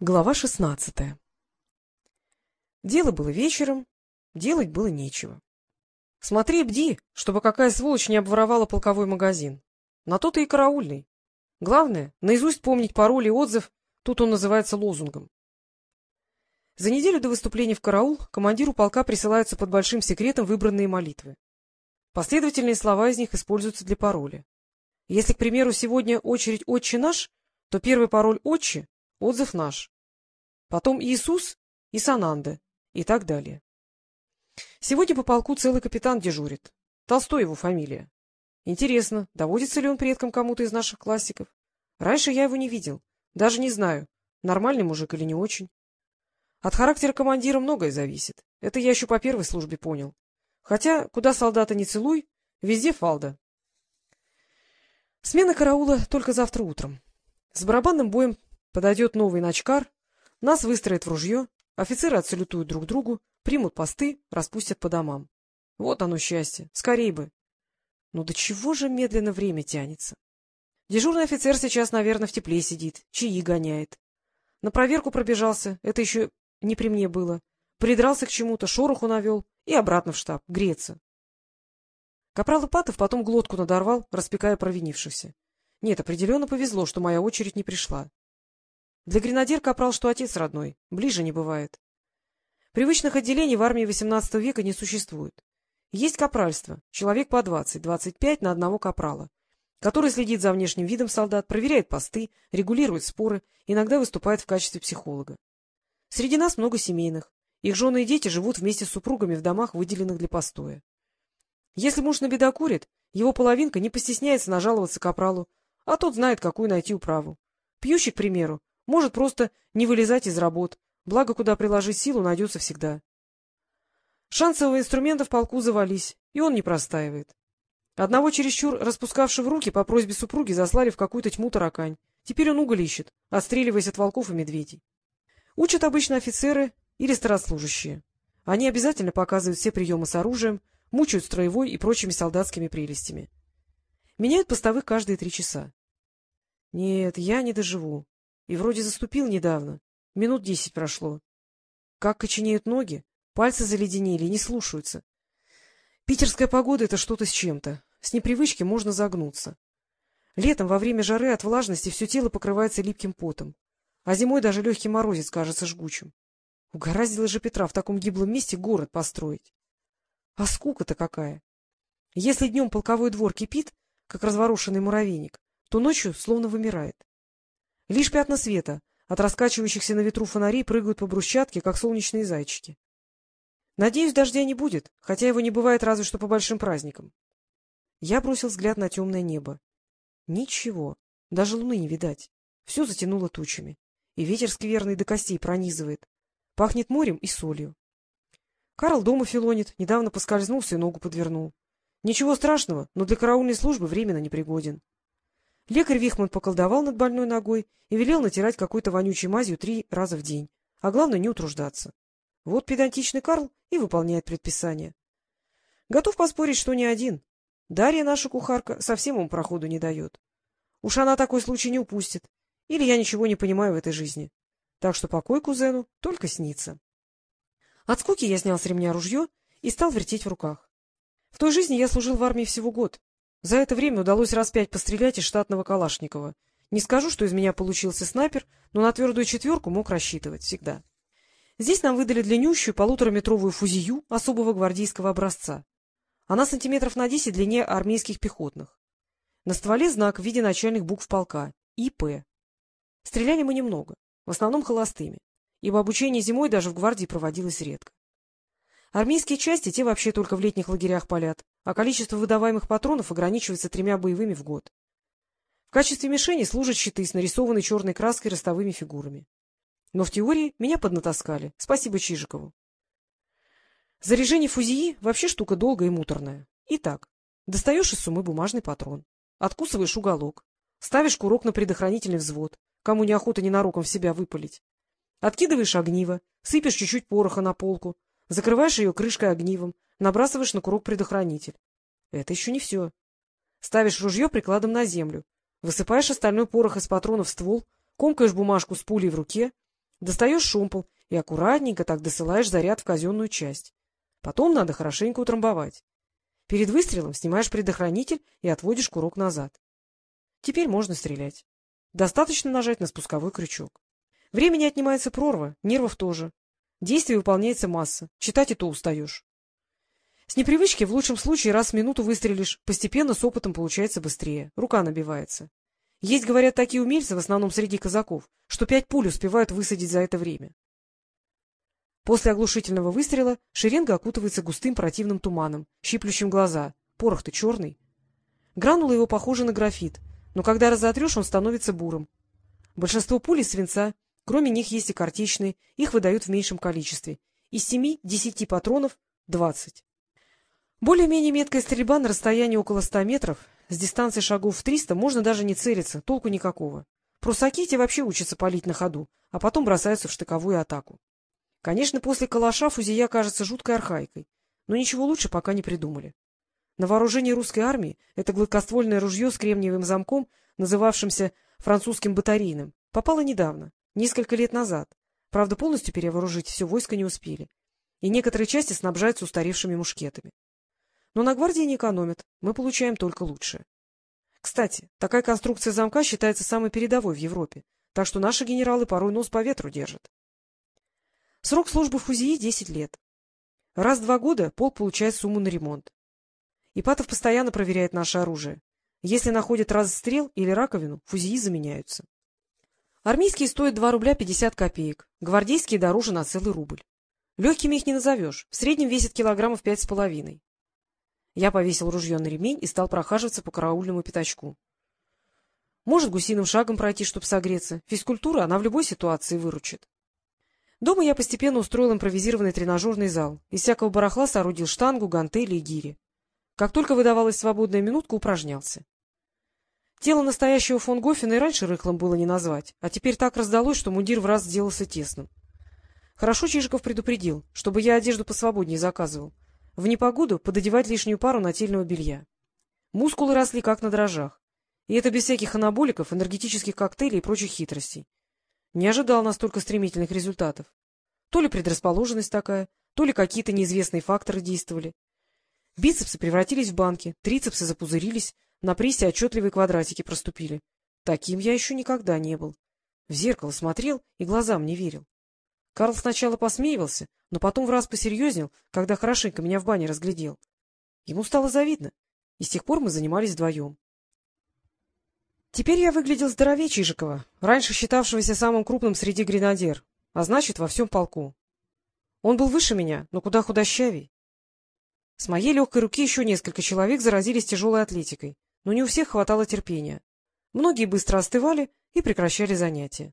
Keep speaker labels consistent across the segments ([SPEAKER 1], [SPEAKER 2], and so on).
[SPEAKER 1] Глава шестнадцатая Дело было вечером, делать было нечего. Смотри, бди, чтобы какая сволочь не обворовала полковой магазин. На то-то и караульный. Главное, наизусть помнить пароль и отзыв, тут он называется лозунгом. За неделю до выступления в караул командиру полка присылаются под большим секретом выбранные молитвы. Последовательные слова из них используются для пароля. Если, к примеру, сегодня очередь «Отче наш», то первый пароль «Отче» Отзыв наш. Потом Иисус и Сананда и так далее. Сегодня по полку целый капитан дежурит. Толстой его фамилия. Интересно, доводится ли он предком кому-то из наших классиков? Раньше я его не видел. Даже не знаю, нормальный мужик или не очень. От характера командира многое зависит. Это я еще по первой службе понял. Хотя, куда солдата не целуй, везде фалда. Смена караула только завтра утром. С барабанным боем Подойдет новый начкар, нас выстроят в ружье, офицеры отсалютуют друг другу, примут посты, распустят по домам. Вот оно счастье, скорей бы. Но до чего же медленно время тянется? Дежурный офицер сейчас, наверное, в тепле сидит, чаи гоняет. На проверку пробежался, это еще не при мне было. Придрался к чему-то, шороху навел и обратно в штаб, греться. Капрал Ипатов потом глотку надорвал, распекая провинившихся. Нет, определенно повезло, что моя очередь не пришла. Для гренадер капрал, что отец родной, ближе не бывает. Привычных отделений в армии XVIII века не существует. Есть капральство, человек по 20-25 на одного капрала, который следит за внешним видом солдат, проверяет посты, регулирует споры, иногда выступает в качестве психолога. Среди нас много семейных. Их жены и дети живут вместе с супругами в домах, выделенных для постоя. Если муж набедокурит, его половинка не постесняется нажаловаться капралу, а тот знает, какую найти управу. Пьющий, к примеру, может просто не вылезать из работ, благо куда приложить силу найдется всегда. Шансового инструмента в полку завались, и он не простаивает. Одного чересчур распускавшего руки по просьбе супруги заслали в какую-то тьму таракань. Теперь он уголь ищет, отстреливаясь от волков и медведей. Учат обычно офицеры или старослужащие. Они обязательно показывают все приемы с оружием, мучают строевой и прочими солдатскими прелестями. Меняют постовых каждые три часа. Нет, я не доживу. И вроде заступил недавно. Минут десять прошло. Как коченеют ноги, пальцы заледенели не слушаются. Питерская погода — это что-то с чем-то. С непривычки можно загнуться. Летом во время жары от влажности все тело покрывается липким потом, а зимой даже легкий морозец кажется жгучим. Угораздило же Петра в таком гиблом месте город построить. А скука-то какая! Если днем полковой двор кипит, как разворошенный муравейник, то ночью словно вымирает. Лишь пятна света от раскачивающихся на ветру фонарей прыгают по брусчатке, как солнечные зайчики. Надеюсь, дождя не будет, хотя его не бывает разве что по большим праздникам. Я бросил взгляд на темное небо. Ничего, даже луны не видать. Все затянуло тучами. И ветер скверный до костей пронизывает. Пахнет морем и солью. Карл дома филонит, недавно поскользнулся и ногу подвернул. Ничего страшного, но для караульной службы временно непригоден. Лекарь Вихман поколдовал над больной ногой и велел натирать какой-то вонючей мазью три раза в день, а главное не утруждаться. Вот педантичный Карл и выполняет предписание. Готов поспорить, что не один. Дарья, наша кухарка, совсем ему проходу не дает. Уж она такой случай не упустит. Или я ничего не понимаю в этой жизни. Так что покой кузену только снится. От скуки я снял с ремня ружье и стал вертеть в руках. В той жизни я служил в армии всего год, за это время удалось раз пять пострелять из штатного Калашникова. Не скажу, что из меня получился снайпер, но на твердую четверку мог рассчитывать всегда. Здесь нам выдали длиннющую полутораметровую фузию особого гвардейского образца. Она сантиметров на десять длиннее армейских пехотных. На стволе знак в виде начальных букв полка — ИП. Стреляли мы немного, в основном холостыми, ибо обучение зимой даже в гвардии проводилось редко. Армейские части те вообще только в летних лагерях палят, а количество выдаваемых патронов ограничивается тремя боевыми в год. В качестве мишени служат щиты с нарисованной черной краской ростовыми фигурами. Но в теории меня поднатаскали. Спасибо Чижикову. Заряжение фузии вообще штука долгая и муторная. Итак, достаешь из сумы бумажный патрон, откусываешь уголок, ставишь курок на предохранительный взвод, кому неохота ненароком в себя выпалить, откидываешь огниво, сыпешь чуть-чуть пороха на полку, закрываешь ее крышкой огнивом, набрасываешь на курок предохранитель. Это еще не все. Ставишь ружье прикладом на землю, высыпаешь остальной порох из патронов в ствол, комкаешь бумажку с пулей в руке, Достаешь шомпол и аккуратненько так досылаешь заряд в казенную часть. Потом надо хорошенько утрамбовать. Перед выстрелом снимаешь предохранитель и отводишь курок назад. Теперь можно стрелять. Достаточно нажать на спусковой крючок. Времени отнимается прорва, нервов тоже. Действие выполняется масса, читать и то устаешь. С непривычки в лучшем случае раз в минуту выстрелишь, постепенно с опытом получается быстрее, рука набивается. Есть, говорят, такие умельцы, в основном среди казаков, что пять пуль успевают высадить за это время. После оглушительного выстрела шеренга окутывается густым противным туманом, щиплющим глаза. Порох-то черный. Гранула его похожа на графит, но когда разотрешь, он становится бурым. Большинство пуль из свинца, кроме них есть и картечные, их выдают в меньшем количестве. Из семи-десяти патронов — двадцать. Более-менее меткая стрельба на расстоянии около ста метров, с дистанции шагов в триста можно даже не целиться, толку никакого. Прусаки те вообще учатся палить на ходу, а потом бросаются в штыковую атаку. Конечно, после калаша фузия кажется жуткой архаикой, но ничего лучше пока не придумали. На вооружении русской армии это гладкоствольное ружье с кремниевым замком, называвшимся французским батарейным, попало недавно, несколько лет назад. Правда, полностью перевооружить все войско не успели. И некоторые части снабжаются устаревшими мушкетами. Но на гвардии не экономят, мы получаем только лучшее. Кстати, такая конструкция замка считается самой передовой в Европе, так что наши генералы порой нос по ветру держат. Срок службы фузии — десять лет. Раз в два года полк получает сумму на ремонт. Ипатов постоянно проверяет наше оружие. Если находят разстрел или раковину, фузии заменяются. Армейские стоят 2 рубля 50 копеек, гвардейские дороже на целый рубль. Легкими их не назовешь, в среднем весят килограммов пять с половиной. Я повесил ружье на ремень и стал прохаживаться по караульному пятачку. Может, гусиным шагом пройти, чтобы согреться. Физкультура, она в любой ситуации выручит. Дома я постепенно устроил импровизированный тренажерный зал. Из всякого барахла соорудил штангу, гантели и гири. Как только выдавалась свободная минутка, упражнялся. Тело настоящего фон Гофена и раньше рыхлым было не назвать, а теперь так раздалось, что мундир в раз сделался тесным. Хорошо Чижиков предупредил, чтобы я одежду посвободнее заказывал. В непогоду пододевать лишнюю пару нательного белья. Мускулы росли как на дрожжах. И это без всяких анаболиков, энергетических коктейлей и прочих хитростей. Не ожидал настолько стремительных результатов. То ли предрасположенность такая, то ли какие-то неизвестные факторы действовали. Бицепсы превратились в банки, трицепсы запузырились, на прессе отчетливые квадратики проступили. Таким я еще никогда не был. В зеркало смотрел и глазам не верил. Карл сначала посмеивался, но потом в раз посерьезнел, когда хорошенько меня в бане разглядел. Ему стало завидно, и с тех пор мы занимались вдвоем. Теперь я выглядел здоровее Чижикова, раньше считавшегося самым крупным среди гренадер, а значит, во всем полку. Он был выше меня, но куда худощавей. С моей легкой руки еще несколько человек заразились тяжелой атлетикой, но не у всех хватало терпения. Многие быстро остывали и прекращали занятия.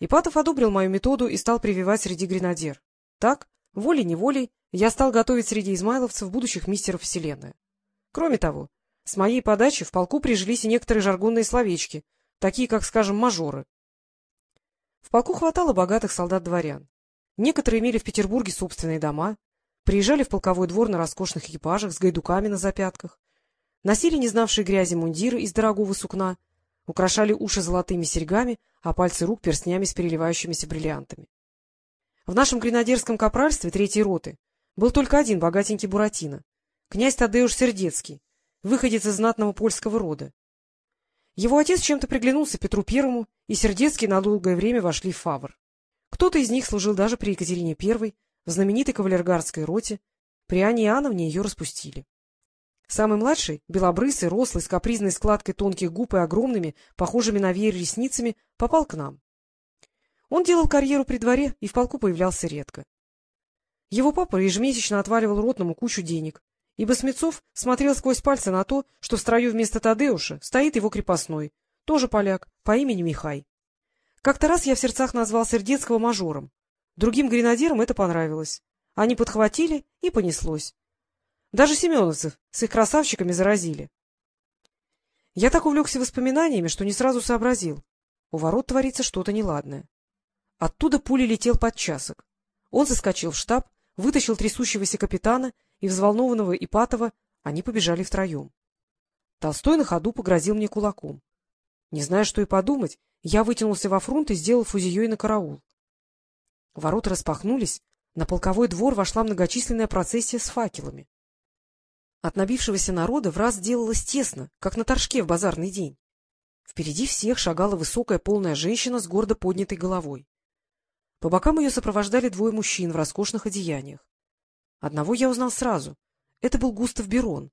[SPEAKER 1] Ипатов одобрил мою методу и стал прививать среди гренадер. Так, волей-неволей, я стал готовить среди измайловцев будущих мистеров Вселенной. Кроме того, с моей подачи в полку прижились и некоторые жаргонные словечки, такие как, скажем, мажоры. В полку хватало богатых солдат-дворян. Некоторые имели в Петербурге собственные дома, приезжали в полковой двор на роскошных экипажах с гайдуками на запятках, носили не знавшие грязи мундиры из дорогого сукна, украшали уши золотыми серьгами, а пальцы рук перстнями с переливающимися бриллиантами. В нашем гренадерском капральстве третьей роты был только один богатенький Буратино, князь Тадеуш Сердецкий, выходец из знатного польского рода. Его отец чем-то приглянулся Петру Первому, и Сердецкий на долгое время вошли в фавор. Кто-то из них служил даже при Екатерине Первой, в знаменитой кавалергардской роте, при Анне Иоанновне ее распустили. Самый младший, белобрысый, рослый, с капризной складкой тонких губ и огромными, похожими на веер ресницами, попал к нам. Он делал карьеру при дворе и в полку появлялся редко. Его папа ежемесячно отваливал ротному кучу денег, ибо Смецов смотрел сквозь пальцы на то, что в строю вместо Тадеуша стоит его крепостной, тоже поляк, по имени Михай. Как-то раз я в сердцах назвал Сердецкого мажором. Другим гренадерам это понравилось. Они подхватили, и понеслось. Даже семеновцев с их красавчиками заразили. Я так увлекся воспоминаниями, что не сразу сообразил. У ворот творится что-то неладное. Оттуда пули летел под часок. Он заскочил в штаб, вытащил трясущегося капитана и взволнованного Ипатова, они побежали втроем. Толстой на ходу погрозил мне кулаком. Не зная, что и подумать, я вытянулся во фронт и сделал фузией на караул. Ворота распахнулись, на полковой двор вошла многочисленная процессия с факелами. От набившегося народа в раз делалось тесно, как на торжке в базарный день. Впереди всех шагала высокая полная женщина с гордо поднятой головой. По бокам ее сопровождали двое мужчин в роскошных одеяниях. Одного я узнал сразу. Это был Густав Берон.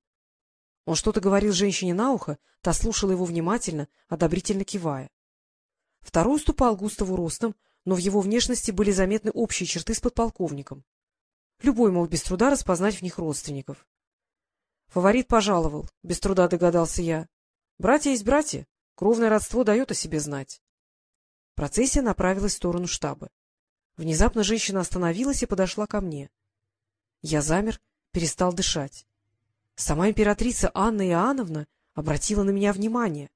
[SPEAKER 1] Он что-то говорил женщине на ухо, та слушала его внимательно, одобрительно кивая. Второй уступал Густаву ростом, но в его внешности были заметны общие черты с подполковником. Любой мог без труда распознать в них родственников. Фаворит пожаловал, без труда догадался я. Братья есть братья, кровное родство дает о себе знать. Процессия направилась в сторону штаба. Внезапно женщина остановилась и подошла ко мне. Я замер, перестал дышать. Сама императрица Анна Иоанновна обратила на меня внимание.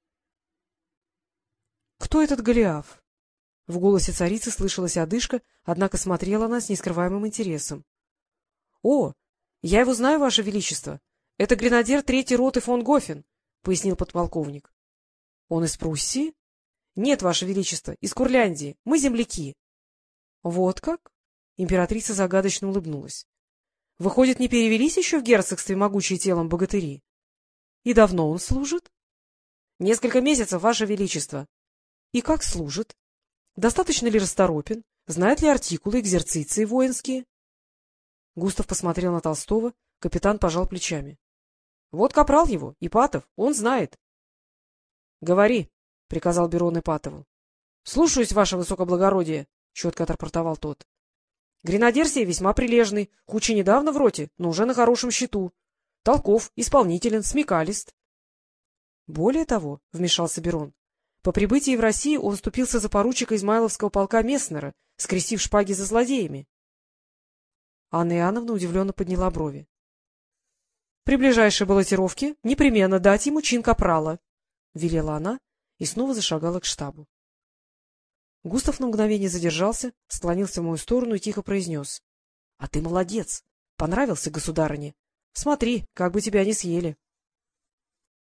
[SPEAKER 1] — Кто этот Голиаф? В голосе царицы слышалась одышка, однако смотрела она с нескрываемым интересом. — О, я его знаю, Ваше Величество. Это гренадер третьей роты фон Гофен, — пояснил подполковник. — Он из Пруссии? — Нет, Ваше Величество, из Курляндии. Мы земляки. — Вот как? — императрица загадочно улыбнулась. — Выходит, не перевелись еще в герцогстве могучие телом богатыри? — И давно он служит? — Несколько месяцев, Ваше Величество. — И как служит? Достаточно ли расторопен? Знает ли артикулы, экзерциции воинские? Густав посмотрел на Толстого, капитан пожал плечами. — Вот капрал его, Ипатов, он знает. — Говори, — приказал Берон Ипатову. — Слушаюсь, ваше высокоблагородие, — четко отрапортовал тот. — Гренадер сей весьма прилежный, хоть и недавно в роте, но уже на хорошем счету. Толков, исполнителен, смекалист. — Более того, — вмешался Берон, — по прибытии в Россию он вступился за поручика Измайловского полка Месснера, скрестив шпаги за злодеями. Анна Иоанновна удивленно подняла брови. — При ближайшей баллотировке непременно дать ему чин капрала, — велела она и снова зашагала к штабу. Густав на мгновение задержался, склонился в мою сторону и тихо произнес. — А ты молодец! Понравился государыне. Смотри, как бы тебя не съели.